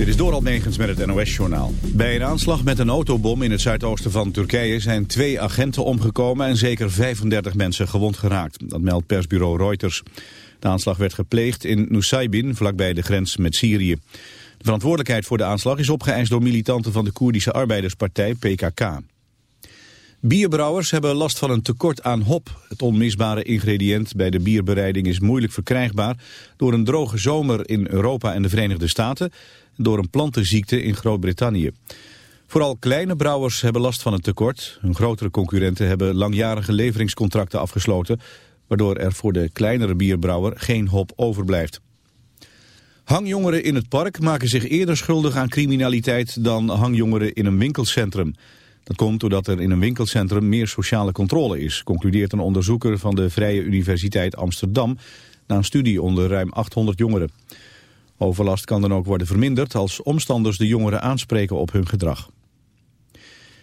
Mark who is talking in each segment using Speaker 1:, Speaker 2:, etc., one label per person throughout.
Speaker 1: Dit is Doral Negens met het NOS-journaal. Bij een aanslag met een autobom in het zuidoosten van Turkije zijn twee agenten omgekomen en zeker 35 mensen gewond geraakt. Dat meldt persbureau Reuters. De aanslag werd gepleegd in Nusaybin, vlakbij de grens met Syrië. De verantwoordelijkheid voor de aanslag is opgeëist door militanten van de Koerdische Arbeiderspartij PKK. Bierbrouwers hebben last van een tekort aan hop. Het onmisbare ingrediënt bij de bierbereiding is moeilijk verkrijgbaar... door een droge zomer in Europa en de Verenigde Staten... en door een plantenziekte in Groot-Brittannië. Vooral kleine brouwers hebben last van het tekort. Hun grotere concurrenten hebben langjarige leveringscontracten afgesloten... waardoor er voor de kleinere bierbrouwer geen hop overblijft. Hangjongeren in het park maken zich eerder schuldig aan criminaliteit... dan hangjongeren in een winkelcentrum... Dat komt doordat er in een winkelcentrum meer sociale controle is, concludeert een onderzoeker van de Vrije Universiteit Amsterdam na een studie onder ruim 800 jongeren. Overlast kan dan ook worden verminderd als omstanders de jongeren aanspreken op hun gedrag.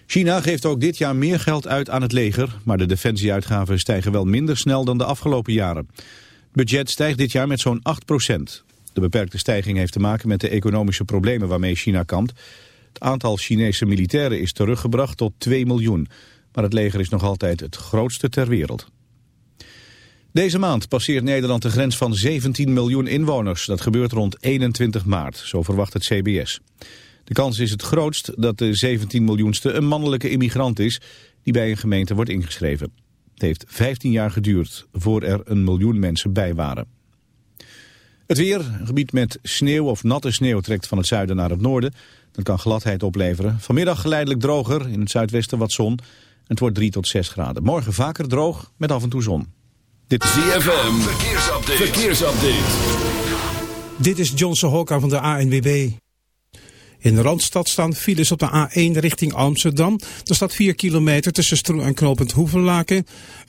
Speaker 1: China geeft ook dit jaar meer geld uit aan het leger, maar de defensieuitgaven stijgen wel minder snel dan de afgelopen jaren. Het budget stijgt dit jaar met zo'n 8% De beperkte stijging heeft te maken met de economische problemen waarmee China kampt. Het aantal Chinese militairen is teruggebracht tot 2 miljoen. Maar het leger is nog altijd het grootste ter wereld. Deze maand passeert Nederland de grens van 17 miljoen inwoners. Dat gebeurt rond 21 maart, zo verwacht het CBS. De kans is het grootst dat de 17 miljoenste een mannelijke immigrant is... die bij een gemeente wordt ingeschreven. Het heeft 15 jaar geduurd voor er een miljoen mensen bij waren. Het weer, een gebied met sneeuw of natte sneeuw trekt van het zuiden naar het noorden. Dat kan gladheid opleveren. Vanmiddag geleidelijk droger, in het zuidwesten wat zon. Het wordt 3 tot 6 graden. Morgen vaker droog, met af en toe zon.
Speaker 2: Dit is ZFM, verkeersupdate. verkeersupdate.
Speaker 3: Dit is Johnson Hokka van de ANWB. In de Randstad staan files op de A1 richting Amsterdam. Er staat 4 kilometer tussen Stroen en Knopend Hoevenlaken.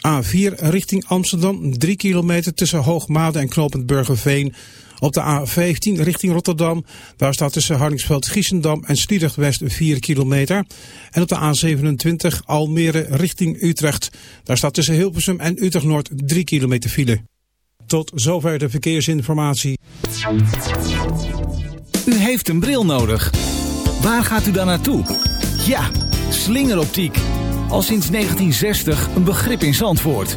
Speaker 3: A4 richting Amsterdam, 3 kilometer tussen Hoogmade en Knopend Burgerveen. Op de A15 richting Rotterdam, daar staat tussen Harningsveld-Giessendam en Sliedrecht West 4 kilometer. En op de A27 Almere richting Utrecht, daar staat tussen Hilversum en Utrecht Noord 3 kilometer file. Tot zover de verkeersinformatie.
Speaker 4: U heeft een bril nodig. Waar gaat u dan naartoe? Ja, slingeroptiek. Al sinds 1960 een begrip in Zandvoort.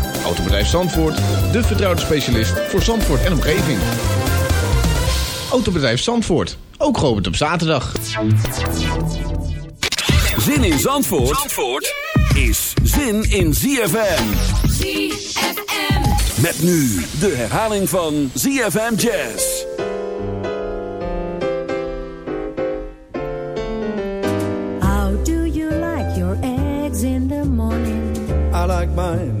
Speaker 5: Autobedrijf Zandvoort, de vertrouwde specialist voor Zandvoort en omgeving. Autobedrijf Zandvoort, ook geopend op zaterdag.
Speaker 2: Zin in Zandvoort, Zandvoort is zin in ZFM.
Speaker 6: ZFM.
Speaker 2: Met nu de herhaling van ZFM Jazz.
Speaker 7: How do you like your eggs in the morning?
Speaker 8: I like mine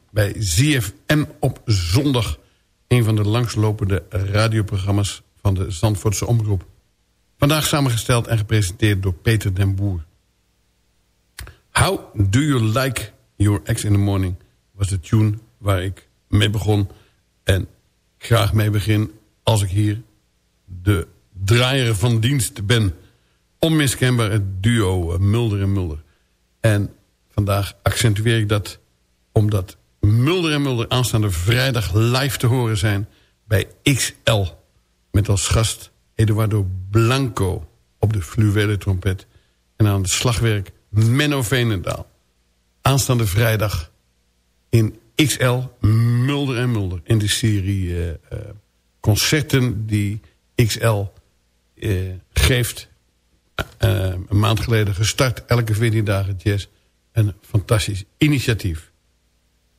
Speaker 9: bij ZFM op zondag. Een van de langslopende radioprogramma's van de Zandvoortse Omroep. Vandaag samengesteld en gepresenteerd door Peter den Boer. How do you like your ex in the morning? Was de tune waar ik mee begon. En graag mee begin als ik hier de draaier van dienst ben. Onmiskenbaar het duo eh, Mulder en Mulder. En vandaag accentueer ik dat omdat Mulder en Mulder aanstaande vrijdag live te horen zijn bij XL. Met als gast Eduardo Blanco op de fluwele trompet. En aan het slagwerk Menno Veenendaal. Aanstaande vrijdag in XL Mulder en Mulder. In de serie eh, eh, concerten die XL eh, geeft. Een maand geleden gestart. Elke 14 dagen jazz. Een fantastisch initiatief.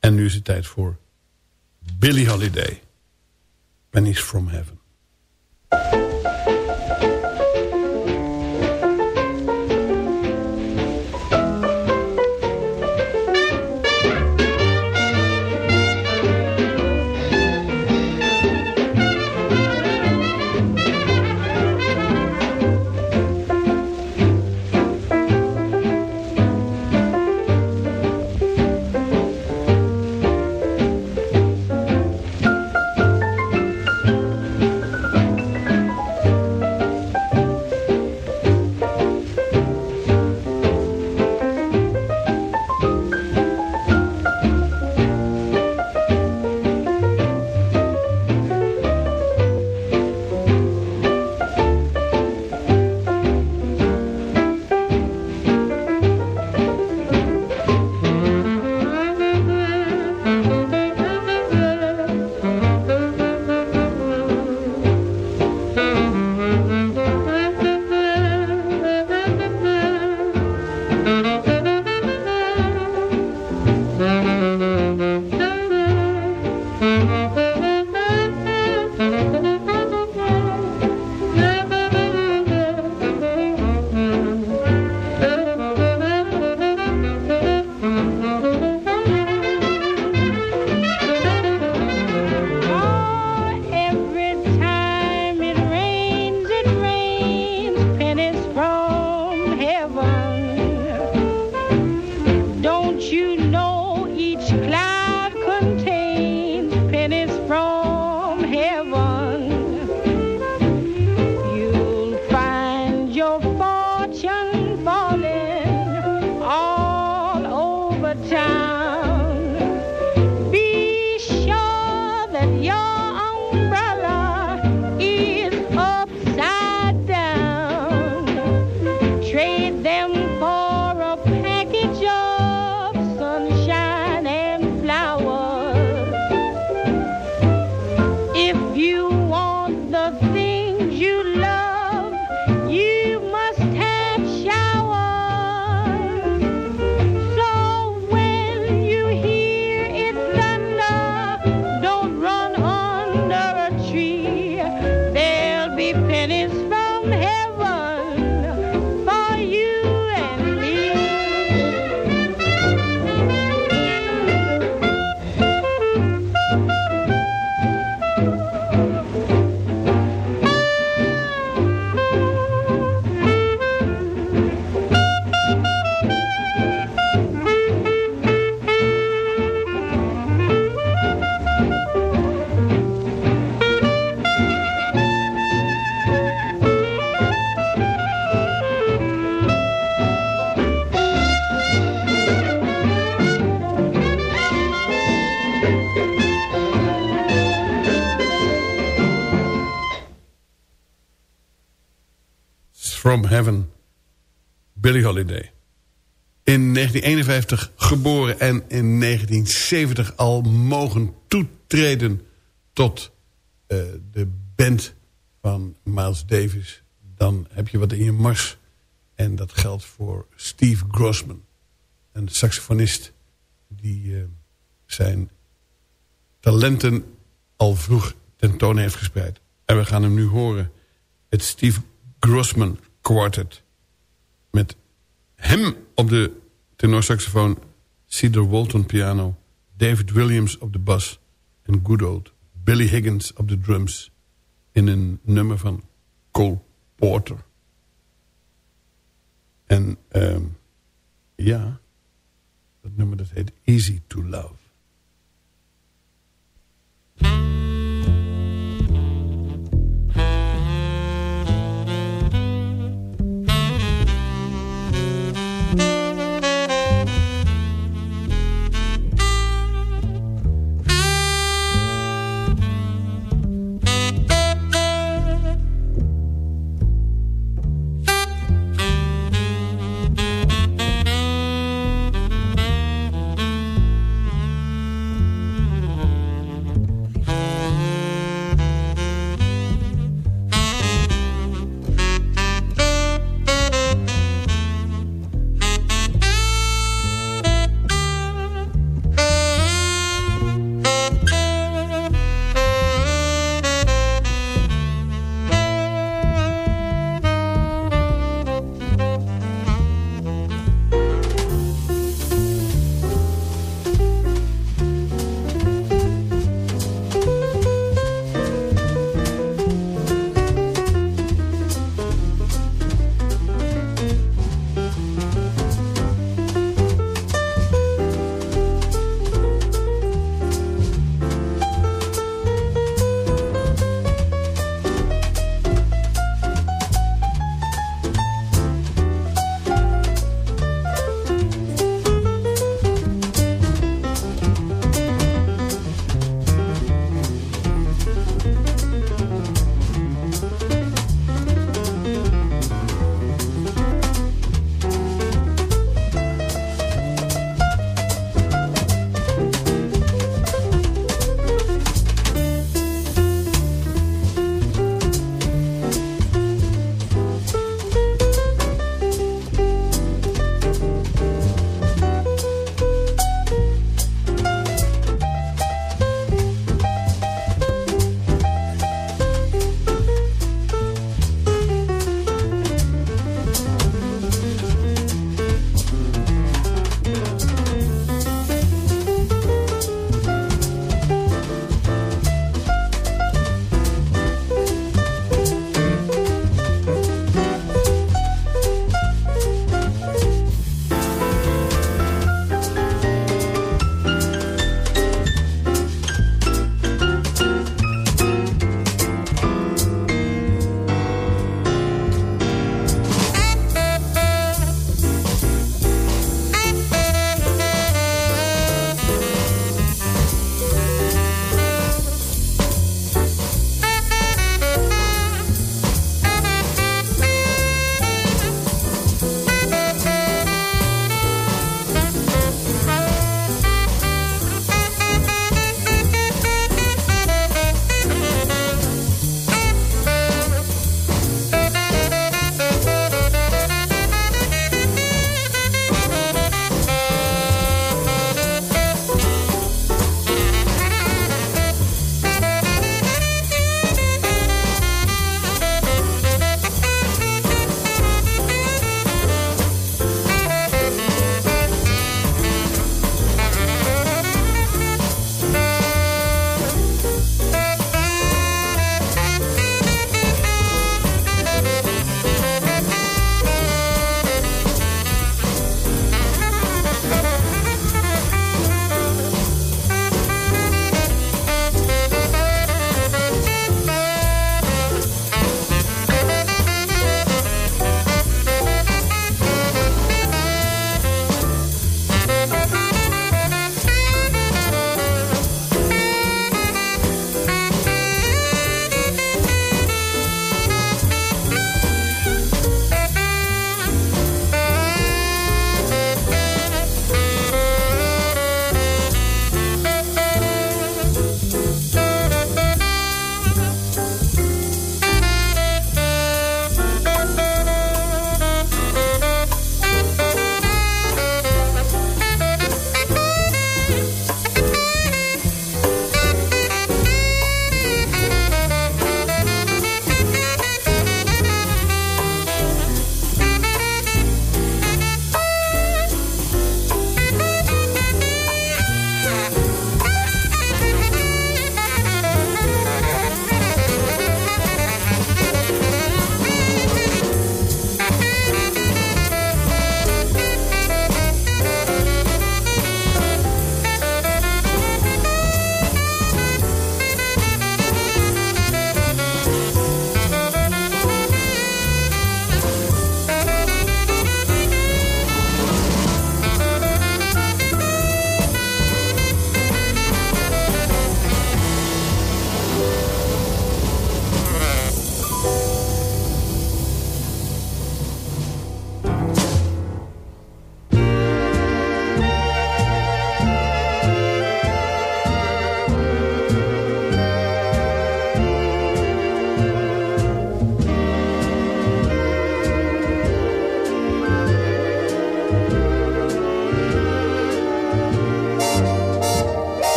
Speaker 9: En nu is het tijd voor Billie Holiday. Pennies from Heaven. From Heaven, Billie Holiday. In 1951 geboren en in 1970 al mogen toetreden tot uh, de band van Miles Davis. Dan heb je wat in je mars. En dat geldt voor Steve Grossman. Een saxofonist die uh, zijn talenten al vroeg tentoon heeft gespreid. En we gaan hem nu horen. Het Steve Grossman Quartet. Met hem op de tenorsaxofoon, Cedar Walton piano... David Williams op de bas en good old Billy Higgins op de drums... in een nummer van Cole Porter. En uh, ja, dat nummer dat heet Easy to Love.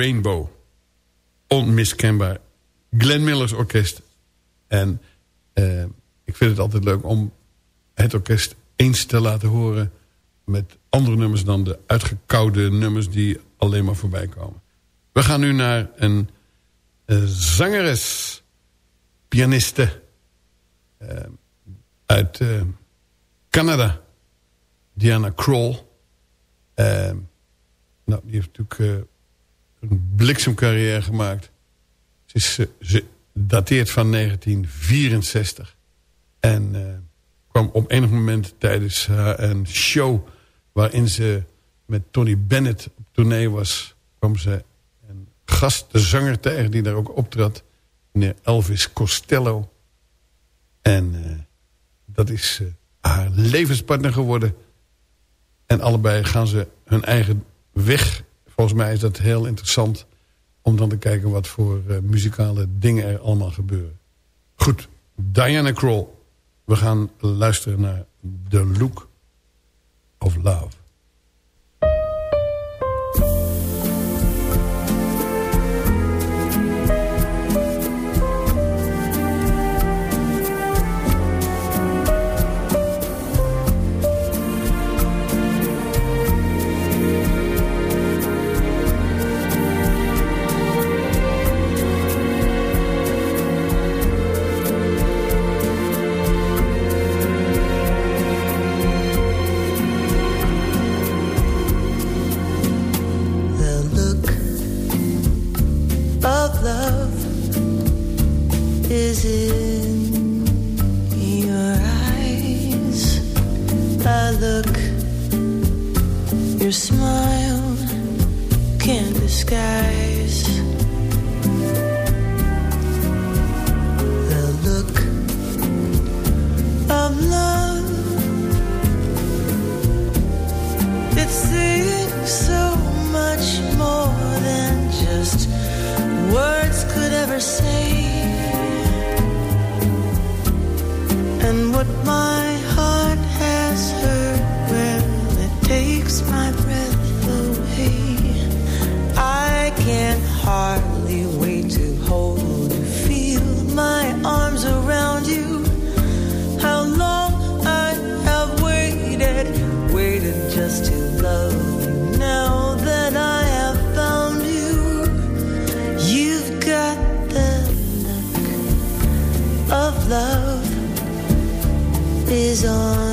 Speaker 9: Rainbow. Onmiskenbaar. Glenn Miller's orkest. En uh, ik vind het altijd leuk om het orkest eens te laten horen... met andere nummers dan de uitgekoude nummers die alleen maar voorbij komen. We gaan nu naar een uh, zangeres, pianiste uh, uit Canada, Diana Kroll. nou, die heeft natuurlijk een bliksemcarrière gemaakt. Ze, is, ze dateert van 1964. En uh, kwam op enig moment tijdens haar een show... waarin ze met Tony Bennett op tournee was... kwam ze een gast, de zanger tegen die daar ook optrad... meneer Elvis Costello. En uh, dat is haar levenspartner geworden. En allebei gaan ze hun eigen weg. Volgens mij is dat heel interessant... om dan te kijken wat voor uh, muzikale dingen er allemaal gebeuren. Goed, Diana Kroll. We gaan luisteren naar The Look of Love.
Speaker 10: so much more
Speaker 9: than just words could ever say. And what my love you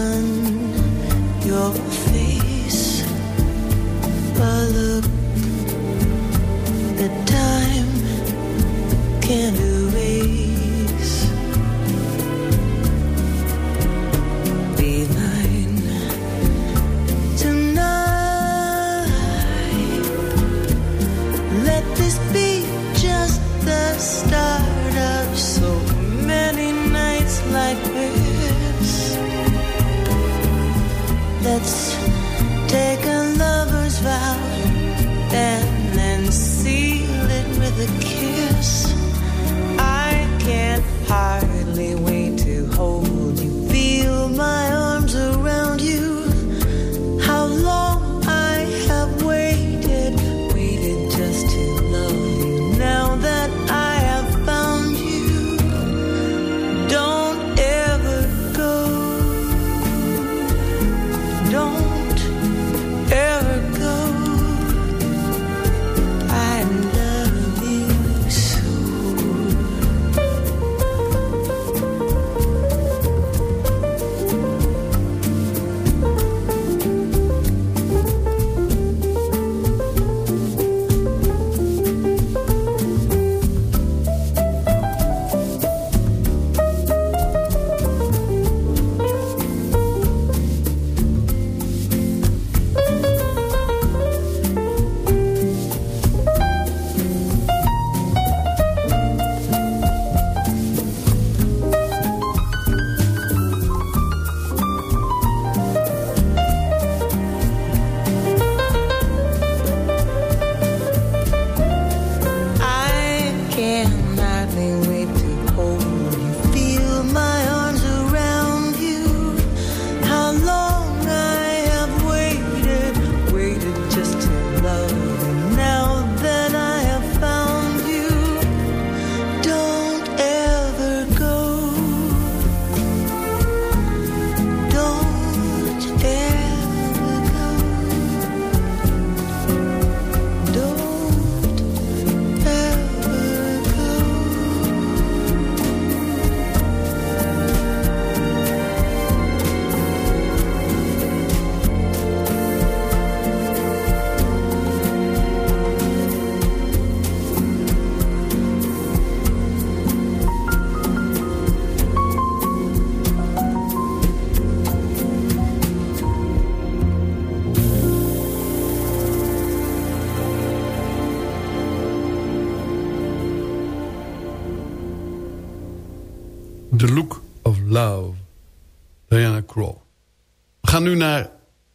Speaker 9: nu naar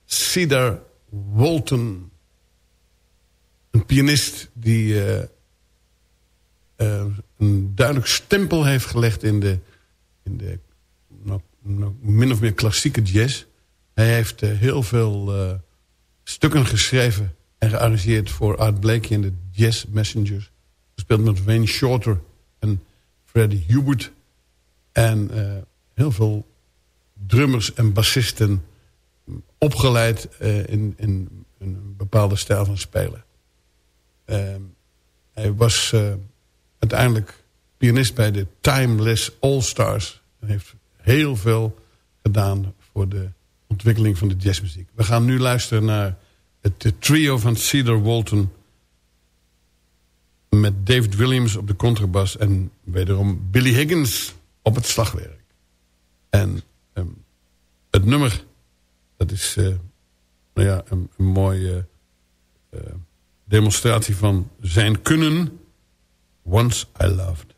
Speaker 9: Cedar Walton. Een pianist die uh, uh, een duidelijk stempel heeft gelegd in de, in de nou, nou, min of meer klassieke jazz. Hij heeft uh, heel veel stukken geschreven en gearrangeerd voor Art Blakey en de Jazz Messengers. Gespeeld met Wayne Shorter en Freddie Hubert. En heel veel drummers en bassisten opgeleid uh, in, in, een bepaalde stijl van spelen. Uh, hij was uh, uiteindelijk pianist bij de Timeless All Stars. En heeft heel veel gedaan voor de ontwikkeling van de jazzmuziek. We gaan nu luisteren naar het trio van Cedar Walton... met David Williams op de contrabas... en wederom Billy Higgins op het slagwerk. En um, het nummer dat is uh, nou ja, een, mooie uh, demonstratie van zijn kunnen. Once I Loved.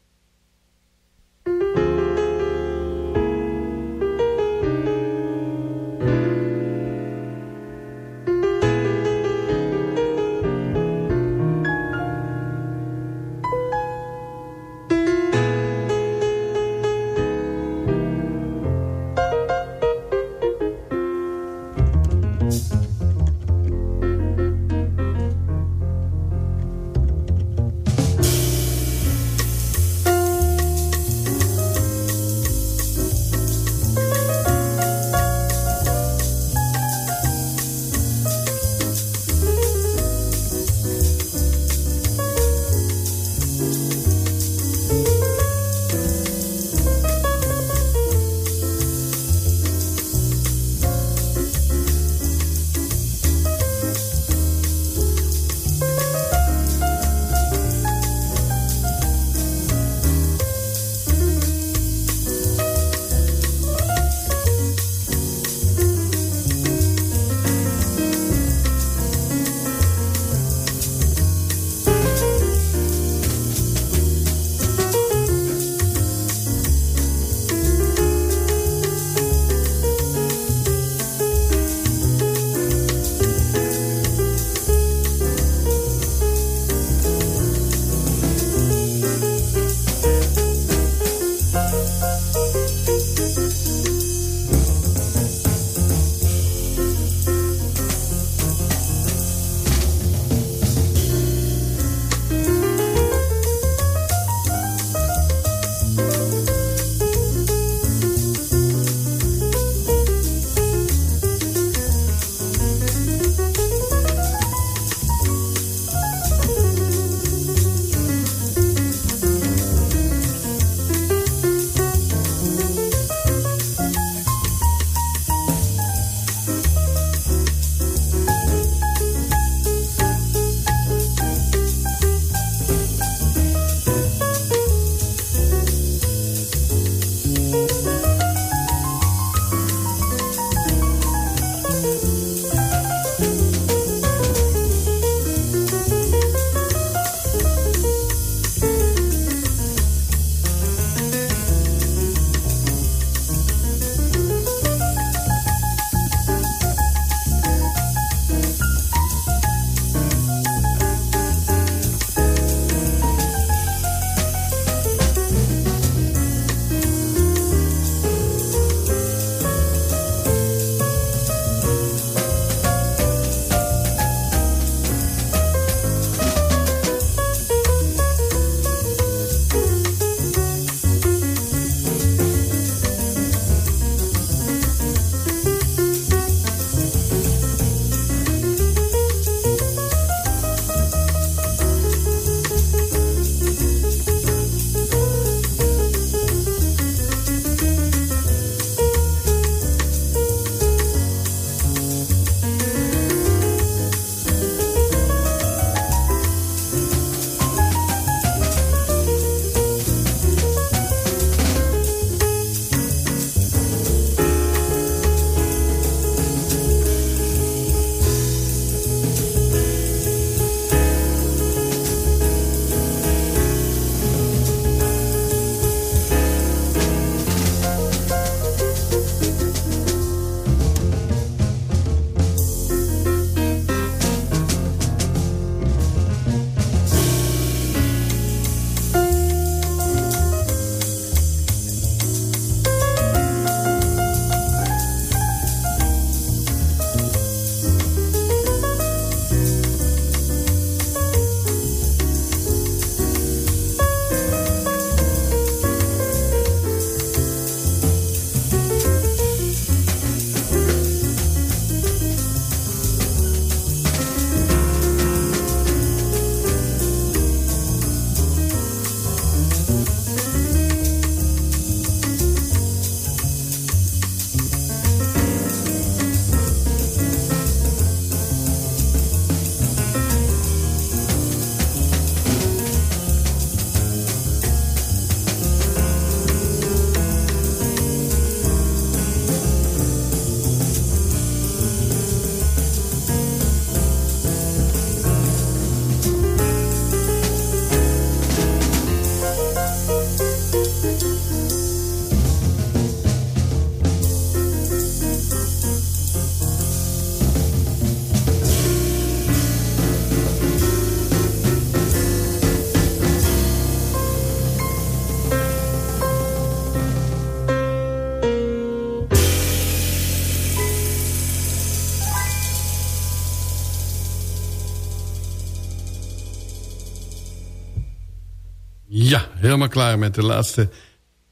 Speaker 9: Klaar met de laatste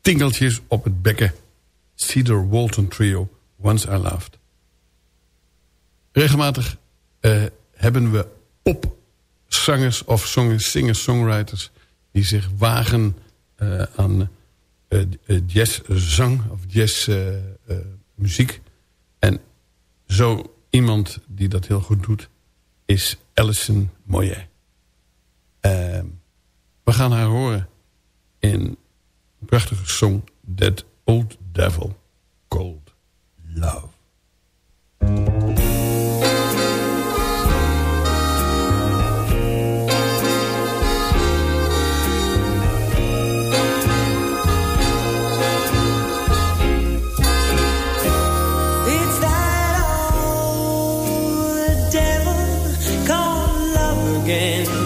Speaker 9: tingeltjes op het bekken. Cedar Walton Trio, Once I Loved. Regelmatig uh, hebben we popzangers of singer-songwriters... die zich wagen uh, aan uh, jazzzang of jazzmuziek. en zo iemand die dat heel goed doet... is Alison Moyet. Ehm, we gaan haar horen in prachtige song... That Old Devil Called Love.
Speaker 10: tears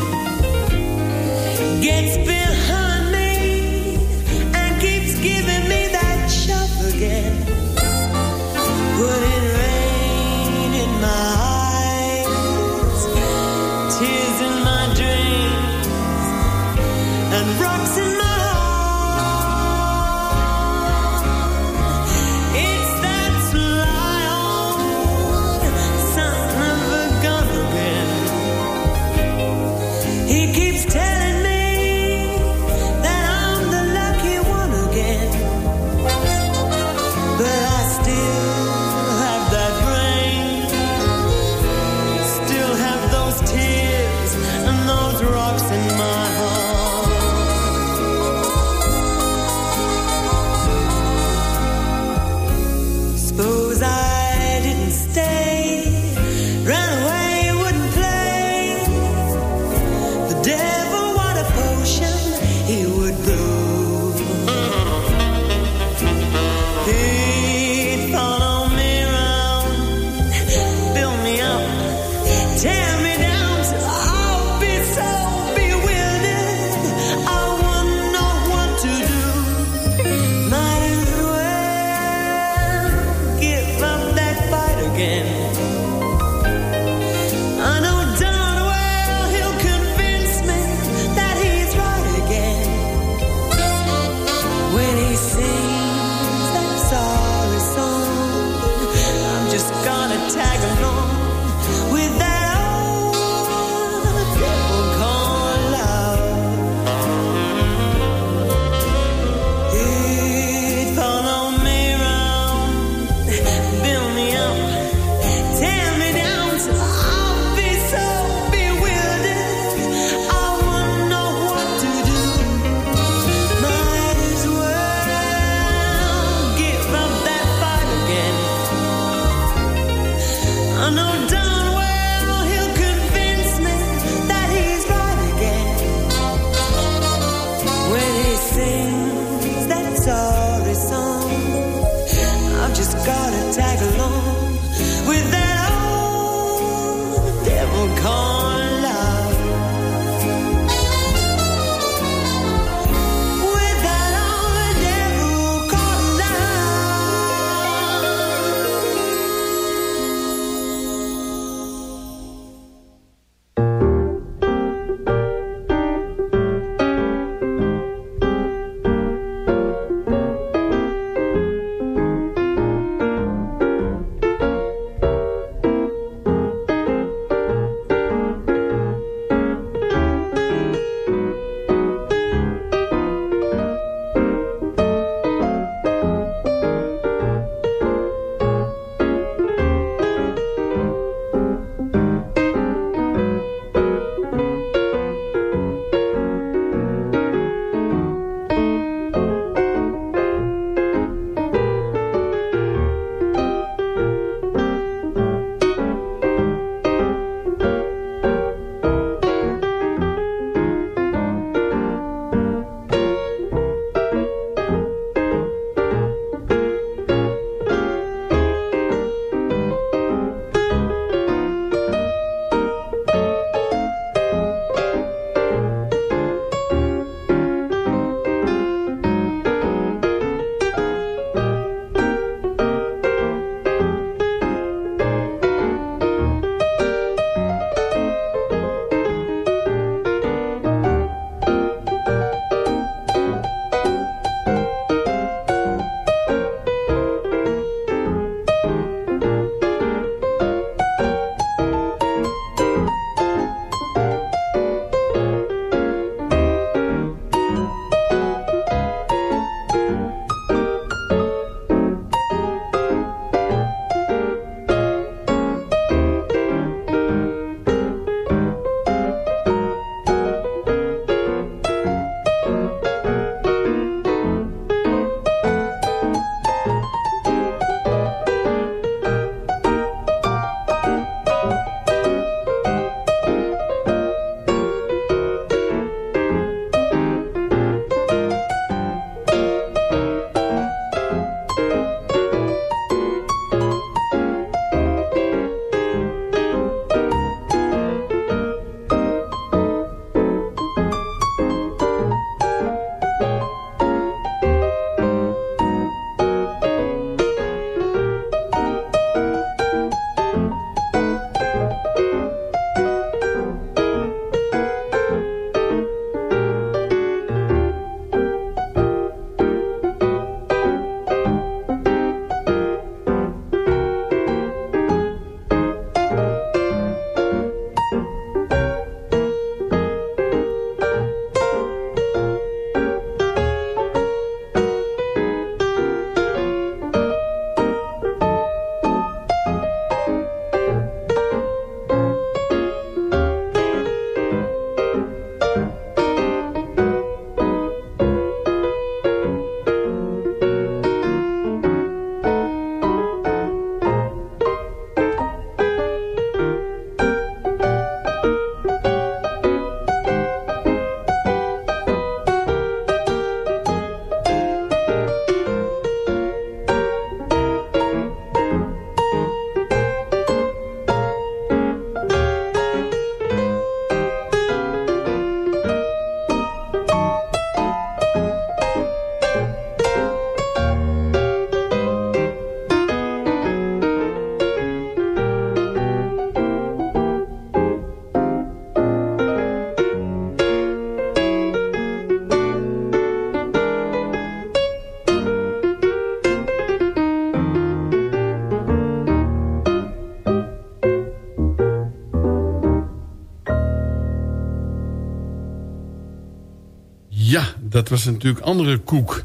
Speaker 9: was natuurlijk andere koek.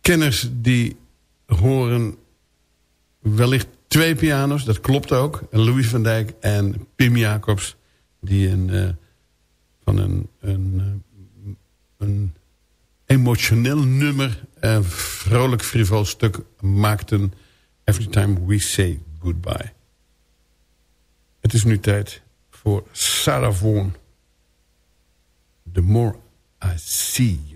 Speaker 9: Kenners die horen wellicht twee piano's, dat klopt ook. Louis van Dijk en Pim Jacobs, die een, uh, van een, een, uh, een emotioneel nummer, een vrolijk frivol stuk maakten. Every time we say goodbye. Het is nu tijd voor Sarah Vaughan. The more I see you,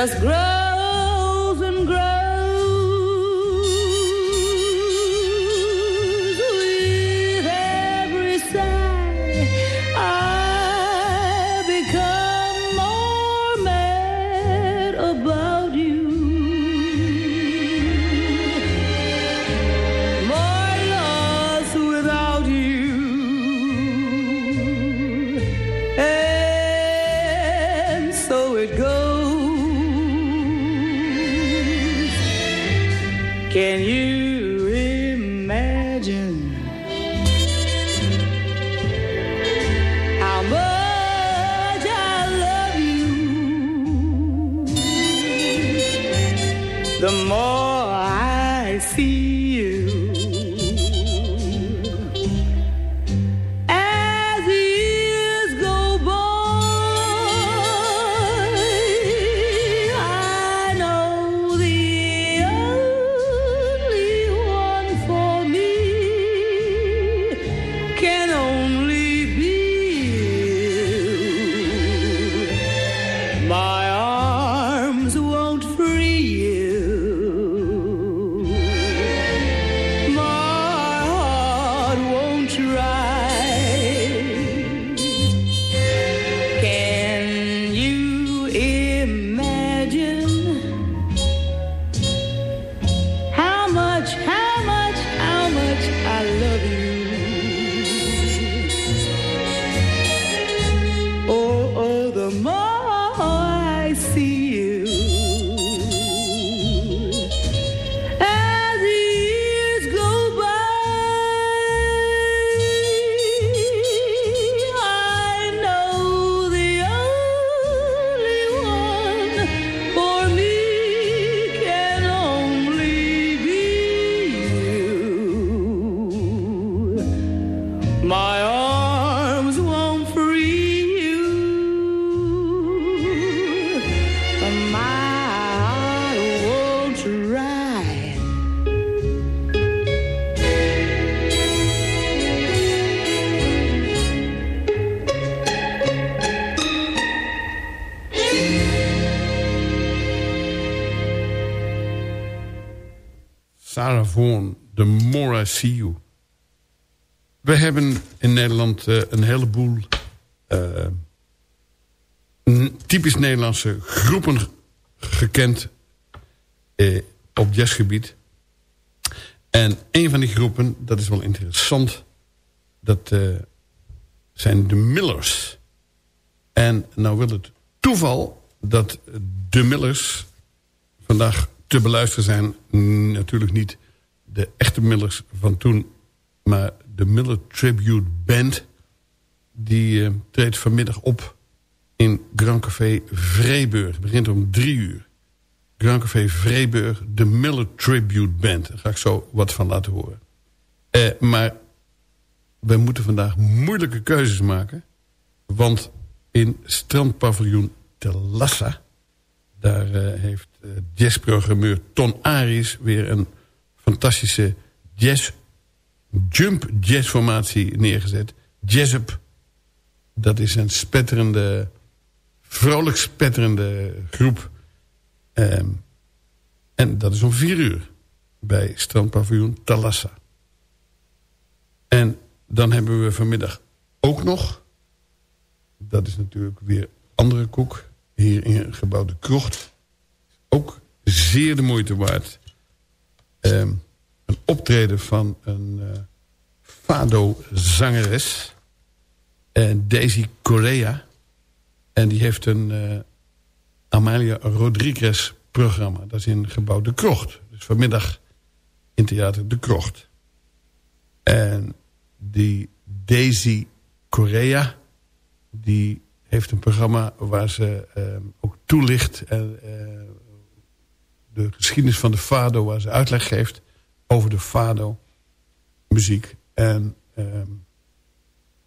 Speaker 11: just grows
Speaker 9: We hebben in Nederland eh, een heleboel eh, typisch Nederlandse groepen gekend eh, op jazzgebied. En een van die groepen, dat is wel interessant, dat zijn de Millers. En nou wil het toeval dat de Millers vandaag te beluisteren zijn. Natuurlijk niet de echte Millers van toen, maar de Miller Tribute Band. Die eh, treedt vanmiddag op in Grand Café Vreeburg. Het begint om drie uur. Grand Café Vreeburg, de Miller Tribute Band. Daar ga ik zo wat van laten horen. Eh, maar wij moeten vandaag moeilijke keuzes maken. Want in strandpaviljoen Te Lassa... daar eh, heeft jazzprogrammeur Ton Aris... weer een fantastische jazz, jump jazzformatie neergezet. Jazzup. Dat is een spetterende, vrolijk spetterende groep. Ehm, en dat is om vier uur bij strandpaviljoen Talassa. En dan hebben we vanmiddag ook nog dat is natuurlijk weer andere koek. Hier in gebouw De Krocht. Ook zeer de moeite waard. Ehm, een optreden van een eh, fado-zangeres. En Daisy Correa. En die heeft een eh, Amalia Rodriguez programma. Dat is in gebouw De Krocht. Dus vanmiddag in theater De Krocht. En die Daisy Correa... die heeft een programma waar ze ehm, ook toelicht... en eh, de geschiedenis van de fado... waar ze uitleg geeft over de fado muziek. En ehm,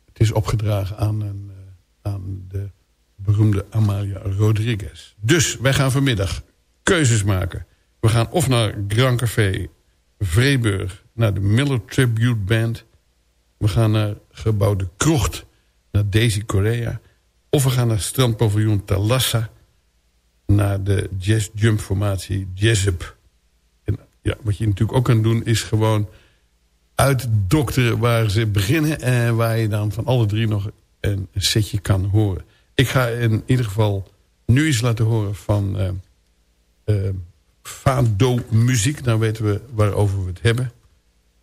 Speaker 9: het is opgedragen aan, een, eh, aan de beroemde Amalia Rodriguez. Dus wij gaan vanmiddag keuzes maken. We gaan of naar Grand Café Vreeburg... naar de Miller Tribute Band... We gaan naar gebouw De Krocht, naar Daisy Correa. Of we gaan naar strandpaviljoen Talassa, naar de jazz jump formatie Jazzup. Ja, wat je natuurlijk ook kan doen is gewoon uitdokteren waar ze beginnen... en waar je dan van alle drie nog een setje kan horen. Ik ga in ieder geval nu eens laten horen van uh, uh, Fado muziek. Dan weten we waarover we het hebben.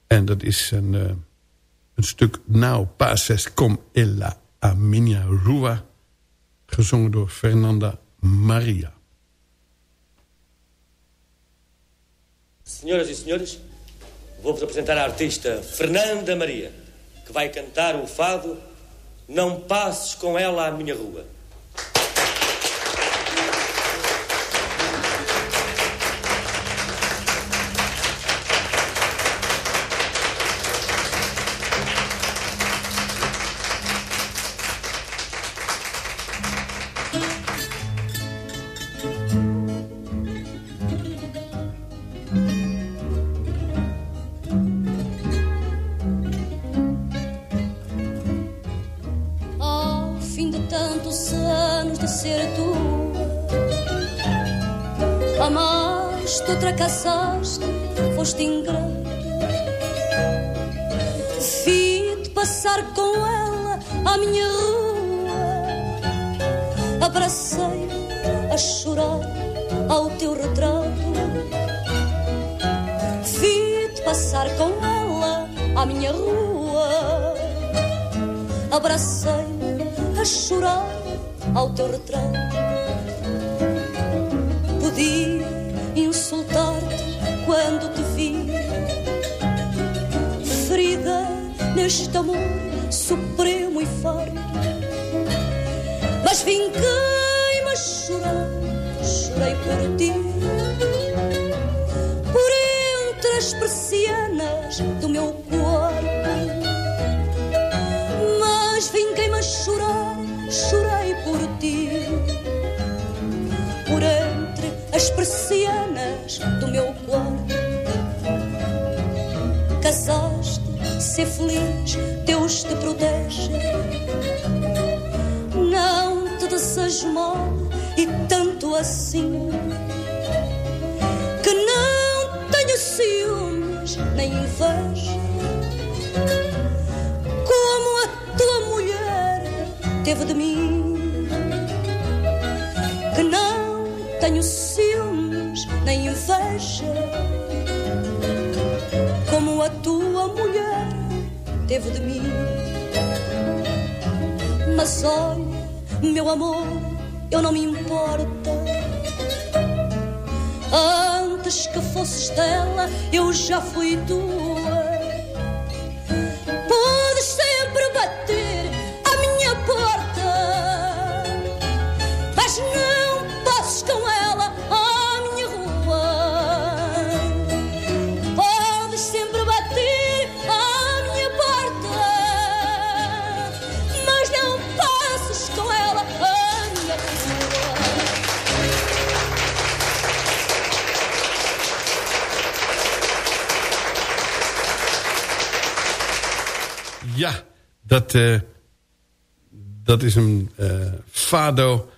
Speaker 9: En dat is een... Uh, een stuk Now Pases com ella a minha rua, gezongen door Fernanda Maria.
Speaker 12: Senhoras e senhores, vou-vos apresentar a artista Fernanda Maria, que vai cantar o fado Não Passes com ela à minha rua.
Speaker 7: Mas vinguei-me a chorar, chorei por ti. Por entre as persianas do meu quarto. Casaste, ser feliz, Deus te protege. Não te desejo mal e tanto assim que não tenho ciúmes nem inveja. Teve de mim, que não tenho ciúmes nem inveja. Como a tua mulher teve de mim. Mas olha, meu amor, eu não me importa. Antes que fosses dela, eu já fui tua.
Speaker 9: Dat, eh, dat is een eh, fado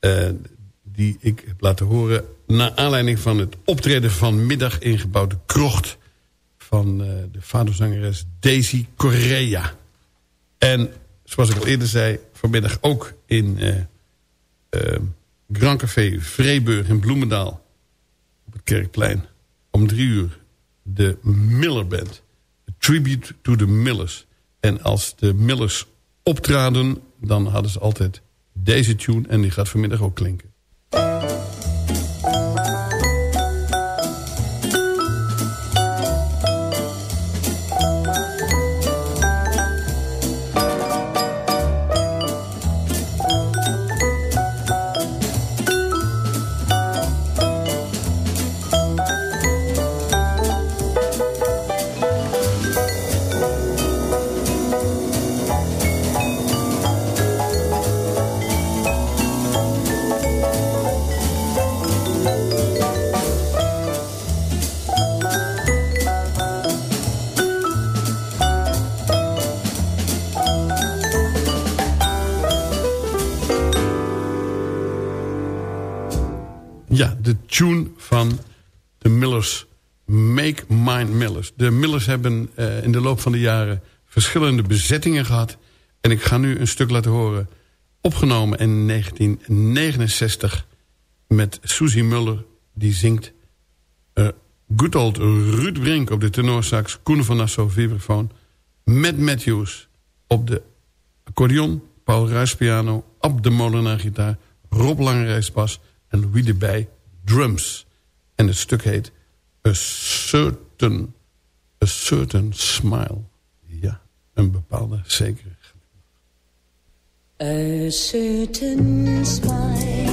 Speaker 9: eh, die ik heb laten horen... naar aanleiding van het optreden van middag in gebouwde krocht... van de fado-zangeres Daisy Correa. En zoals ik al eerder zei, vanmiddag ook in Grand Café Vreeburg in Bloemendaal. Op het Kerkplein. Om drie uur de Miller Band. A tribute to the Millers. En als de Millers optraden, dan hadden ze altijd deze tune. En die gaat vanmiddag ook klinken. Hebben uh, in de loop van de jaren verschillende bezettingen gehad. En ik ga nu een stuk laten horen. Opgenomen in 1969 met Susie Muller. Die zingt uh, good old Ruud Brink op de tenorsax. Koen van Nassau vibrafoon. Matt Matthews op de accordeon. Paul Ruijs piano. Ab de Molenaar gitaar. Rob Langerijs bas en Louis de Bij drums. En het stuk heet A Certain, a certain Smile. Ja, een bepaalde zekere
Speaker 10: A certain smile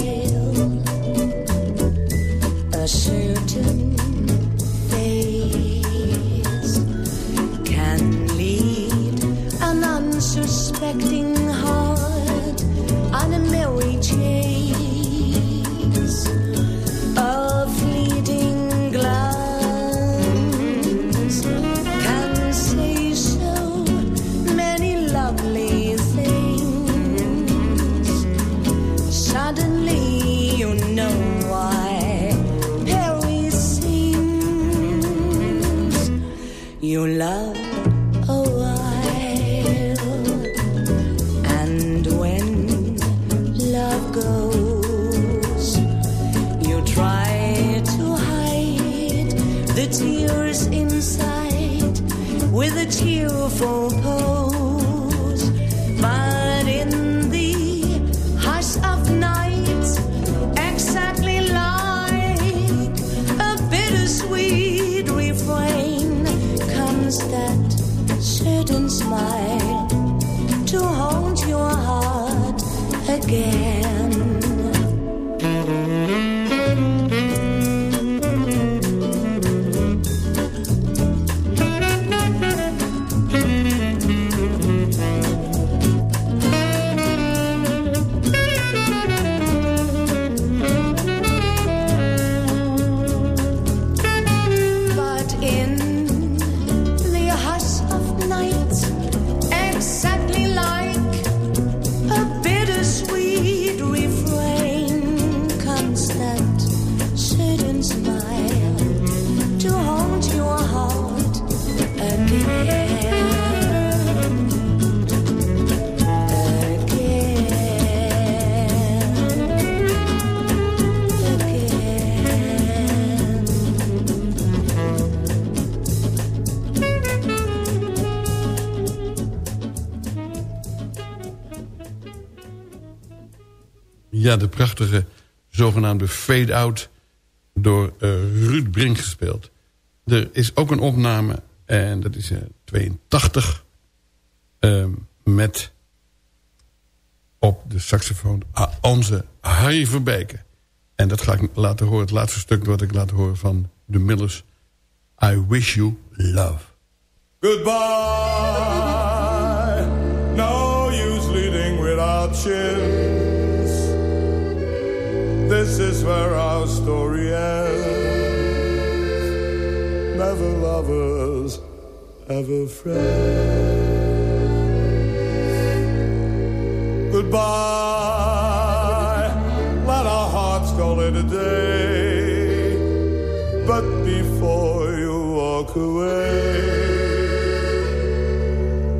Speaker 9: Ja, de prachtige zogenaamde fade-out door eh, Ruud Brink gespeeld. Er is ook een opname, en dat is uh, 82, ehm, met op de saxofoon onze Harry Verbeke. En dat ga ik laten horen, het laatste stuk wat ik laat horen van de Millers. I Wish You Love.
Speaker 13: Goodbye. No use leading without chins. This is where our story ends. Never lovers, ever friends. Goodbye. Let our hearts call it a day. But before you walk away,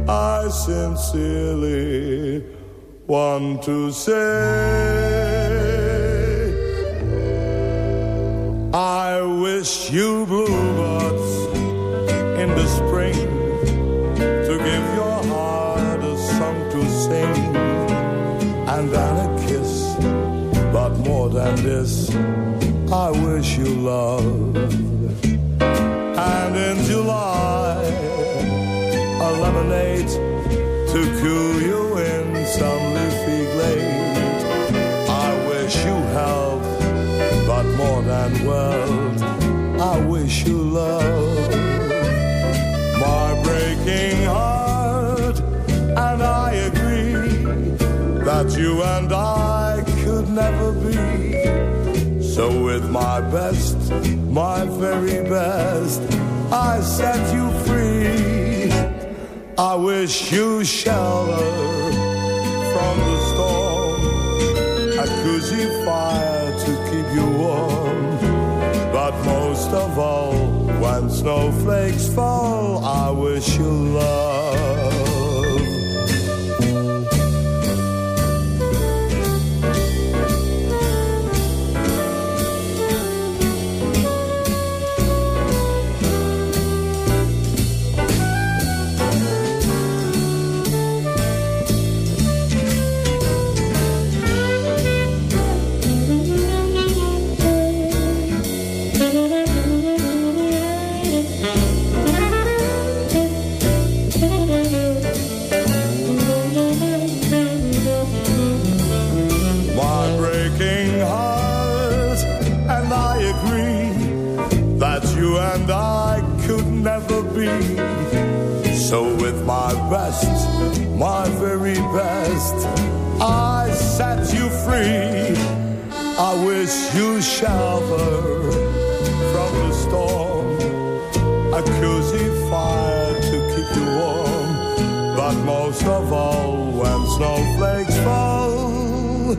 Speaker 13: I sincerely want to say I wish you bluebirds in the spring to give your heart a song to sing and then a kiss. But more than this I wish you love. And in July a lemonade to cool you in some that you and I could never be. So with my best, my very best, I set you free. I wish you shelter from the storm, a cozy fire to keep you warm. But most of all, when snowflakes fall, I wish you love. Never be. So with my best, my very best, I set you free. I wish you shelter from the storm, a cozy fire to keep you warm. But most of all, when snowflakes fall,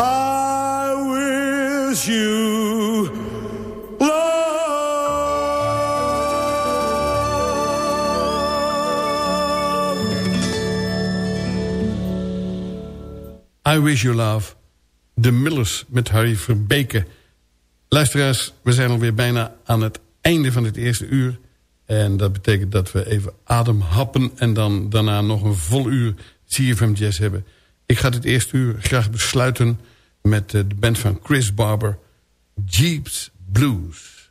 Speaker 13: I wish you
Speaker 9: I Wish You Love. De Millers met Harry Verbeke. Luisteraars, we zijn alweer bijna aan het einde van het eerste uur. En dat betekent dat we even ademhappen... en dan daarna nog een vol uur CFM Jazz hebben. Ik ga dit eerste uur graag besluiten... met eh, de band van Chris Barber, Jeeps Blues.